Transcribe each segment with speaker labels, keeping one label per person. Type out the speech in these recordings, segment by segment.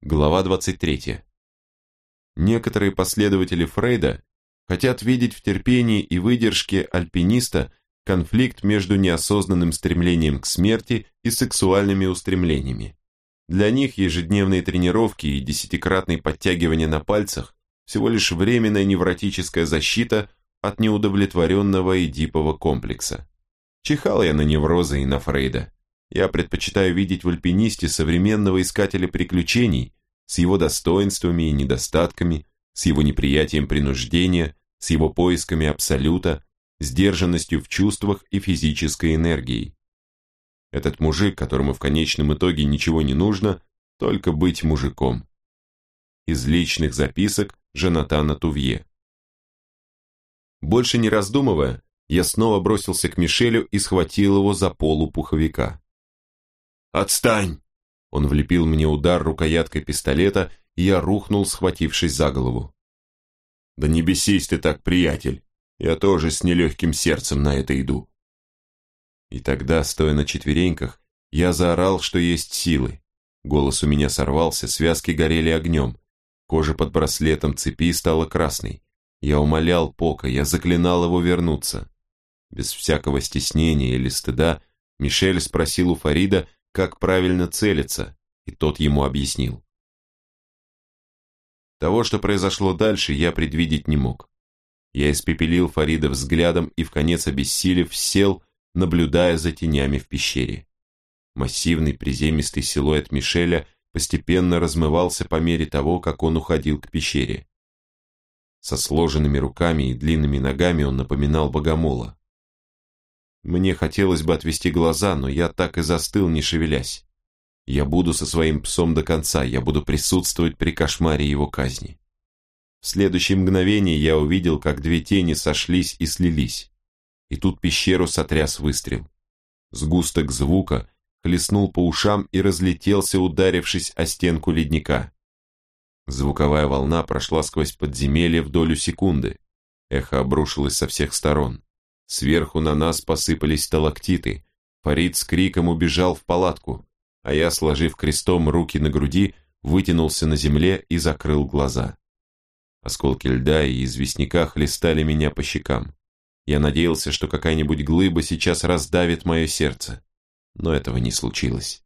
Speaker 1: Глава 23. Некоторые последователи Фрейда хотят видеть в терпении и выдержке альпиниста конфликт между неосознанным стремлением к смерти и сексуальными устремлениями. Для них ежедневные тренировки и десятикратные подтягивания на пальцах всего лишь временная невротическая защита от неудовлетворенного эдипового комплекса. Чихал я на неврозы и на Фрейда. Я предпочитаю видеть в альпинисте современного искателя приключений с его достоинствами и недостатками, с его неприятием принуждения, с его поисками абсолюта, сдержанностью в чувствах и физической энергией. Этот мужик, которому в конечном итоге ничего не нужно, только быть мужиком. Из личных записок Жанатана Тувье. Больше не раздумывая, я снова бросился к Мишелю и схватил его за полу пуховика. «Отстань!» Он влепил мне удар рукояткой пистолета, и я рухнул, схватившись за голову. «Да не бесись ты так, приятель! Я тоже с нелегким сердцем на это иду!» И тогда, стоя на четвереньках, я заорал, что есть силы. Голос у меня сорвался, связки горели огнем. Кожа под браслетом цепи стала красной. Я умолял Пока, я заклинал его вернуться. Без всякого стеснения или стыда Мишель спросил у Фарида, как правильно целиться, и тот ему объяснил. Того, что произошло дальше, я предвидеть не мог. Я испепелил Фарида взглядом и в конец обессилев сел, наблюдая за тенями в пещере. Массивный приземистый силуэт Мишеля постепенно размывался по мере того, как он уходил к пещере. Со сложенными руками и длинными ногами он напоминал богомола. Мне хотелось бы отвести глаза, но я так и застыл, не шевелясь. Я буду со своим псом до конца, я буду присутствовать при кошмаре его казни. В следующее мгновение я увидел, как две тени сошлись и слились. И тут пещеру сотряс выстрел. Сгусток звука хлестнул по ушам и разлетелся, ударившись о стенку ледника. Звуковая волна прошла сквозь подземелье в долю секунды. Эхо обрушилось со всех сторон. Сверху на нас посыпались сталактиты. Фарид с криком убежал в палатку, а я, сложив крестом руки на груди, вытянулся на земле и закрыл глаза. Осколки льда и известняка хлестали меня по щекам. Я надеялся, что какая-нибудь глыба сейчас раздавит мое сердце, но этого не случилось.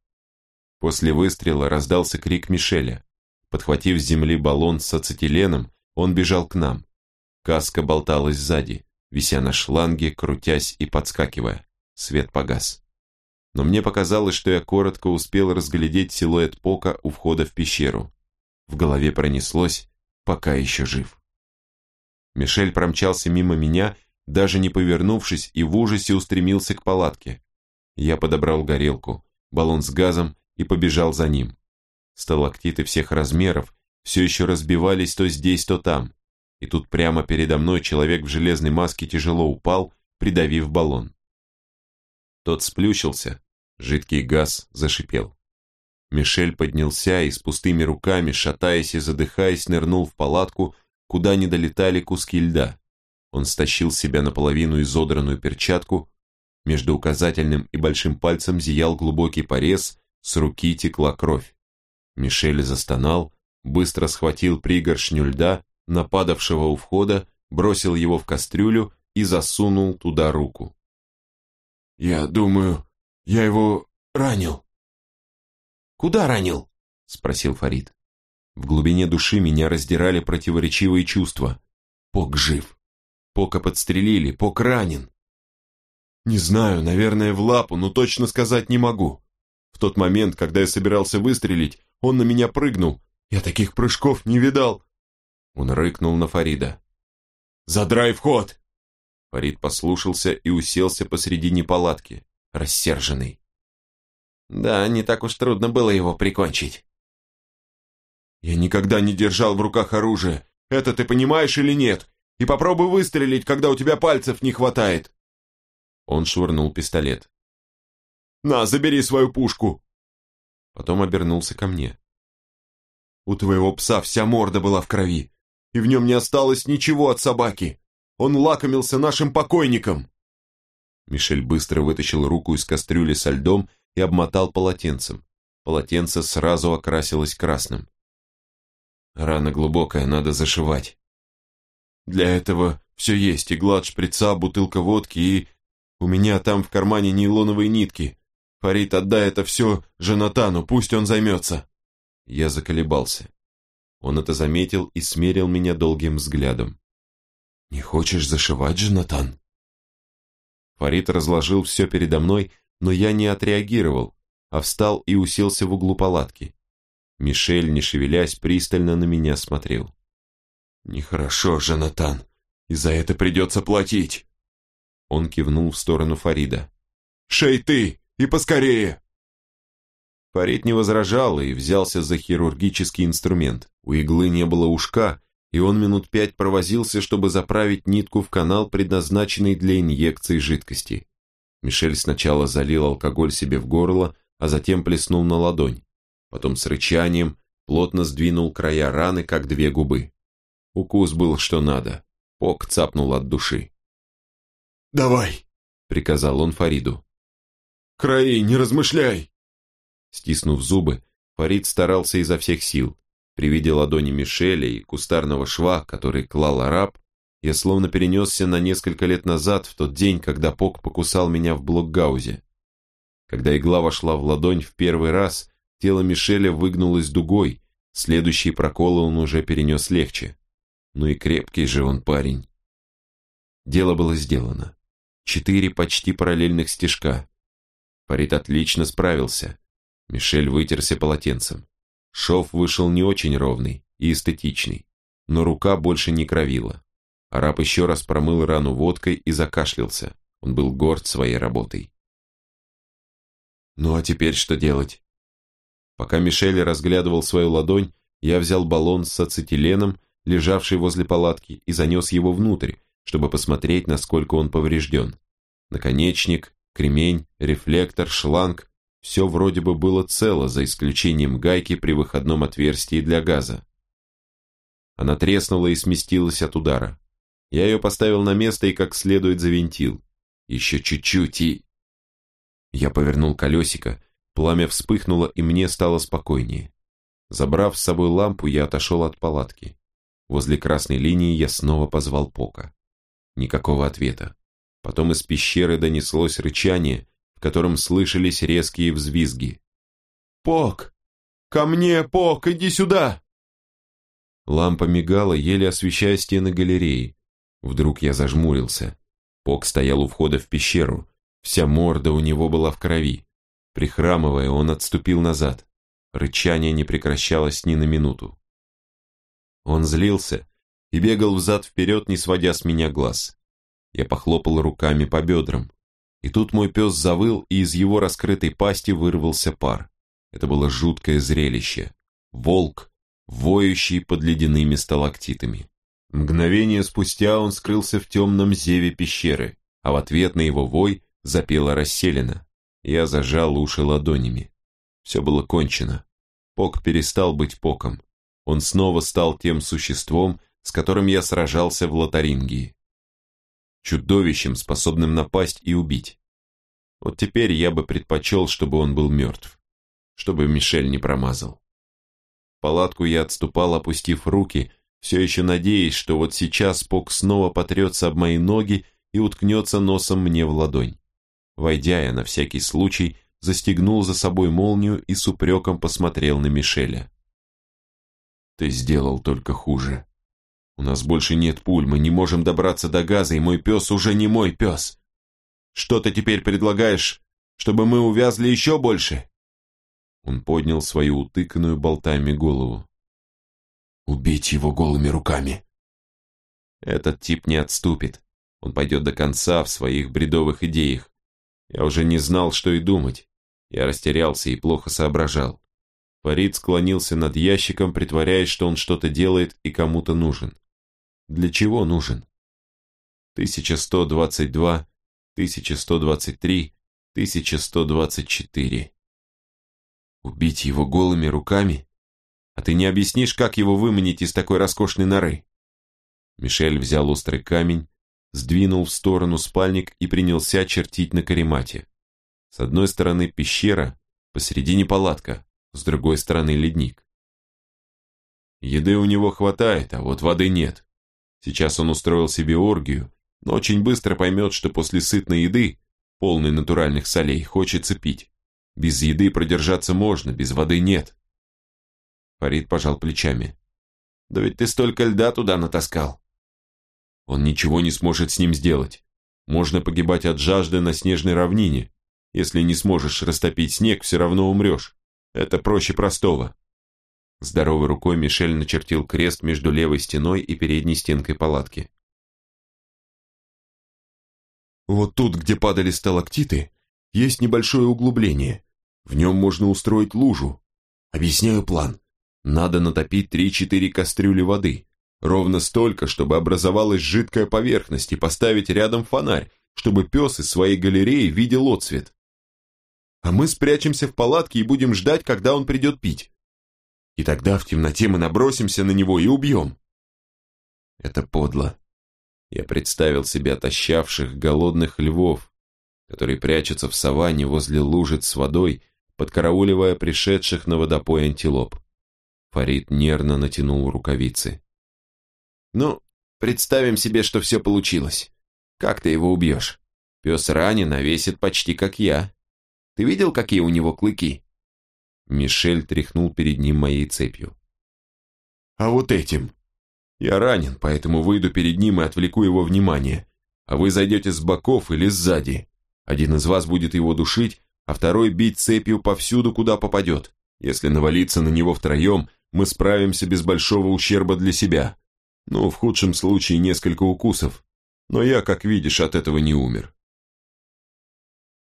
Speaker 1: После выстрела раздался крик Мишеля. Подхватив с земли баллон с ацетиленом, он бежал к нам. Каска болталась сзади вися на шланге, крутясь и подскакивая. Свет погас. Но мне показалось, что я коротко успел разглядеть силуэт Пока у входа в пещеру. В голове пронеслось, пока еще жив. Мишель промчался мимо меня, даже не повернувшись, и в ужасе устремился к палатке. Я подобрал горелку, баллон с газом и побежал за ним. Сталактиты всех размеров все еще разбивались то здесь, то там и тут прямо передо мной человек в железной маске тяжело упал, придавив баллон. Тот сплющился, жидкий газ зашипел. Мишель поднялся и с пустыми руками, шатаясь и задыхаясь, нырнул в палатку, куда не долетали куски льда. Он стащил себя наполовину изодранную перчатку, между указательным и большим пальцем зиял глубокий порез, с руки текла кровь. Мишель застонал, быстро схватил пригоршню льда нападавшего у входа, бросил его в кастрюлю и засунул туда руку. «Я думаю, я его ранил». «Куда ранил?» – спросил Фарид. В глубине души меня раздирали противоречивые чувства. Пок жив. Пока подстрелили, Пок ранен. Не знаю, наверное, в лапу, но точно сказать не могу. В тот момент, когда я собирался выстрелить, он на меня прыгнул. Я таких прыжков не видал. Он рыкнул на Фарида. «Задрай вход!» Фарид послушался и уселся посредине палатки, рассерженный. «Да, не так уж трудно было его прикончить». «Я никогда не держал в руках оружие. Это ты понимаешь или нет? И попробуй выстрелить, когда у тебя пальцев не хватает!» Он швырнул пистолет. «На, забери свою пушку!» Потом обернулся ко мне. «У твоего пса вся морда была в крови и в нем не осталось ничего от собаки. Он лакомился нашим покойником. Мишель быстро вытащил руку из кастрюли со льдом и обмотал полотенцем. Полотенце сразу окрасилось красным. Рана глубокая, надо зашивать. Для этого все есть, игла от шприца, бутылка водки и... У меня там в кармане нейлоновые нитки. Фарид, отдай это все Жанатану, пусть он займется. Я заколебался. Он это заметил и смерил меня долгим взглядом. «Не хочешь зашивать, Джонатан?» Фарид разложил все передо мной, но я не отреагировал, а встал и уселся в углу палатки. Мишель, не шевелясь, пристально на меня смотрел. «Нехорошо, Жанатан, и за это придется платить!» Он кивнул в сторону Фарида. «Шей ты, и поскорее!» Фарид не возражал и взялся за хирургический инструмент. У иглы не было ушка, и он минут пять провозился, чтобы заправить нитку в канал, предназначенный для инъекции жидкости. Мишель сначала залил алкоголь себе в горло, а затем плеснул на ладонь. Потом с рычанием плотно сдвинул края раны, как две губы. Укус был что надо. Пок цапнул от души.
Speaker 2: «Давай!»
Speaker 1: — приказал он Фариду.
Speaker 2: «Краи, не размышляй!»
Speaker 1: Стиснув зубы, Фарид старался изо всех сил. При виде ладони Мишеля и кустарного шва, который клал араб, я словно перенесся на несколько лет назад, в тот день, когда Пок покусал меня в блокгаузе. Когда игла вошла в ладонь в первый раз, тело Мишеля выгнулось дугой, следующие проколы он уже перенес легче. Ну и крепкий же он парень. Дело было сделано. Четыре почти параллельных стежка. Фарид отлично справился. Мишель вытерся полотенцем. Шов вышел не очень ровный и эстетичный, но рука больше не кровила. Араб еще раз промыл рану водкой и закашлялся. Он был горд своей работой. Ну а теперь что делать? Пока Мишель разглядывал свою ладонь, я взял баллон с ацетиленом, лежавший возле палатки, и занес его внутрь, чтобы посмотреть, насколько он поврежден. Наконечник, кремень, рефлектор, шланг все вроде бы было цело, за исключением гайки при выходном отверстии для газа. Она треснула и сместилась от удара. Я ее поставил на место и как следует завинтил. Еще чуть-чуть и... Я повернул колесико, пламя вспыхнуло и мне стало спокойнее. Забрав с собой лампу, я отошел от палатки. Возле красной линии я снова позвал Пока. Никакого ответа. Потом из пещеры донеслось рычание, котором слышались резкие взвизги.
Speaker 2: «Пок! Ко мне, Пок, иди сюда!»
Speaker 1: Лампа мигала, еле освещая стены галереи. Вдруг я зажмурился. Пок стоял у входа в пещеру. Вся морда у него была в крови. Прихрамывая, он отступил назад. Рычание не прекращалось ни на минуту. Он злился и бегал взад-вперед, не сводя с меня глаз. Я похлопал руками по бедрам. И тут мой пес завыл, и из его раскрытой пасти вырвался пар. Это было жуткое зрелище. Волк, воющий под ледяными сталактитами. Мгновение спустя он скрылся в темном зеве пещеры, а в ответ на его вой запела расселена. Я зажал уши ладонями. Все было кончено. Пок перестал быть Поком. Он снова стал тем существом, с которым я сражался в Лотарингии чудовищем, способным напасть и убить. Вот теперь я бы предпочел, чтобы он был мертв, чтобы Мишель не промазал. В палатку я отступал, опустив руки, все еще надеясь, что вот сейчас Пок снова потрется об мои ноги и уткнется носом мне в ладонь. Войдя, я на всякий случай застегнул за собой молнию и с упреком посмотрел на Мишеля. «Ты сделал только хуже», у нас больше нет пуль, мы не можем добраться до газа, и мой пес уже не мой пес. Что ты теперь предлагаешь, чтобы мы увязли еще больше?» Он поднял свою утыканную болтами голову. «Убить его голыми руками!» Этот тип не отступит. Он пойдет до конца в своих бредовых идеях. Я уже не знал, что и думать. Я растерялся и плохо соображал. Фарид склонился над ящиком, притворяясь, что он что-то делает и кому-то нужен для чего нужен. 1122, 1123, 1124. Убить его голыми руками? А ты не объяснишь, как его выманить из такой роскошной норы? Мишель взял острый камень, сдвинул в сторону спальник и принялся чертить на каремате. С одной стороны пещера, посередине палатка, с другой стороны ледник. Еды у него хватает, а вот воды нет. Сейчас он устроил себе оргию, но очень быстро поймет, что после сытной еды, полной натуральных солей, хочется пить. Без еды продержаться можно, без воды нет. Фарид пожал плечами. Да ведь ты столько льда туда натаскал. Он ничего не сможет с ним сделать. Можно погибать от жажды на снежной равнине. Если не сможешь растопить снег, все равно умрешь. Это проще простого. Здоровой рукой Мишель начертил крест между левой стеной и передней стенкой палатки. Вот тут, где падали сталактиты, есть небольшое углубление. В нем можно устроить лужу. Объясняю план. Надо натопить 3-4 кастрюли воды. Ровно столько, чтобы образовалась жидкая поверхность и поставить рядом фонарь, чтобы пес из своей галереи видел отсвет. А мы спрячемся в палатке и будем ждать, когда он придет пить. И тогда в темноте мы набросимся на него и убьем. Это подло. Я представил себе отощавших, голодных львов, которые прячутся в саванне возле лужиц с водой, подкарауливая пришедших на водопой антилоп. Фарид нервно натянул рукавицы. «Ну, представим себе, что все получилось. Как ты его убьешь? Пес ранен, а весит почти как я. Ты видел, какие у него клыки?» Мишель тряхнул перед ним моей цепью. «А вот этим?» «Я ранен, поэтому выйду перед ним и отвлеку его внимание, а вы зайдете с боков или сзади. Один из вас будет его душить, а второй бить цепью повсюду, куда попадет. Если навалиться на него втроем, мы справимся без большого ущерба для себя. Ну, в худшем случае несколько укусов. Но я, как видишь, от этого не умер».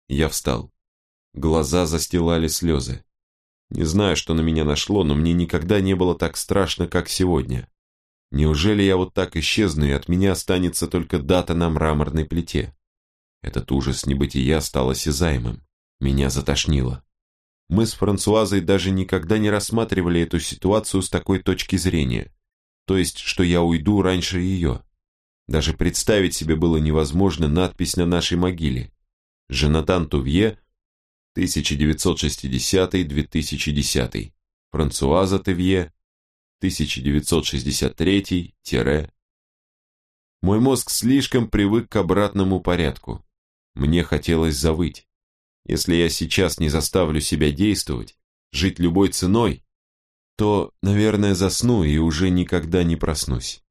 Speaker 1: Я встал. Глаза застилали слезы. Не знаю, что на меня нашло, но мне никогда не было так страшно, как сегодня. Неужели я вот так исчезну, и от меня останется только дата на мраморной плите? Этот ужас небытия стал осязаемым. Меня затошнило. Мы с Франсуазой даже никогда не рассматривали эту ситуацию с такой точки зрения. То есть, что я уйду раньше ее. Даже представить себе было невозможно надпись на нашей могиле. Женатан Тувье 1960-2010, Франсуаза Тевье, 1963 Мой мозг слишком привык к обратному порядку. Мне хотелось завыть. Если я сейчас не заставлю себя действовать, жить любой ценой, то, наверное, засну и уже никогда не проснусь.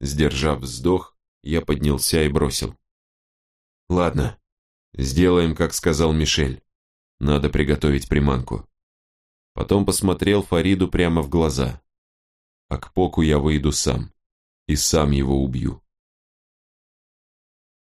Speaker 1: Сдержав вздох, я поднялся и бросил. Ладно, сделаем, как сказал Мишель. Надо приготовить приманку. Потом посмотрел Фариду прямо в глаза. А к Поку я выйду сам. И сам его убью.